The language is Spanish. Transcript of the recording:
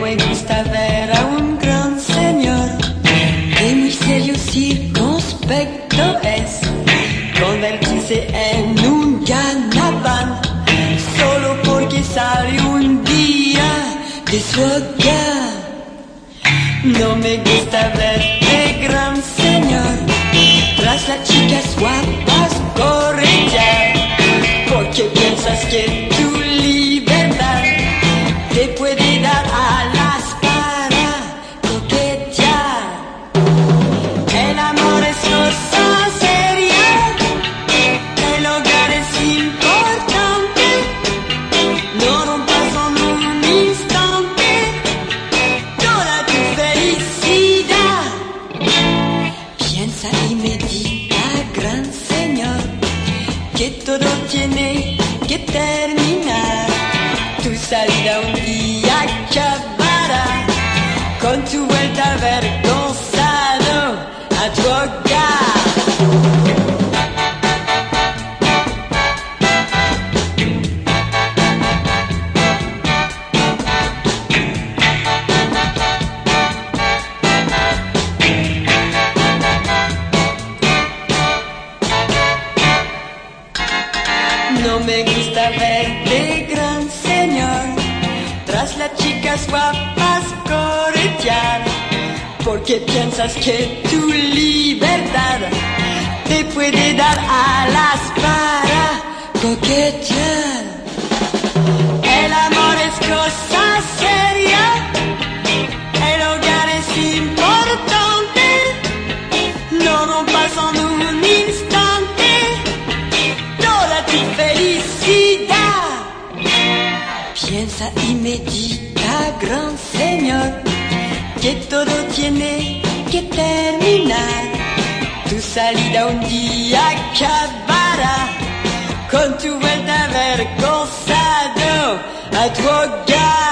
me gusta ver a un gran señor que muy serio circunspecto es, con en un ganabán, solo porque sale un día de su hogar. No me gusta ver Piensa y medita, gran señor, que todo tiene No me gusta verte, gran señor, tras las chicas guapas corretear, porque piensas que tu libertad te puede dar alas para coquetear. El amor es cosa seria, el hogar es importante, no rompas en un Piensa y medita, gran señor, que todo tiene que terminar. Tu salida un día acabará con tu vuelta avergonzado a tu hogar.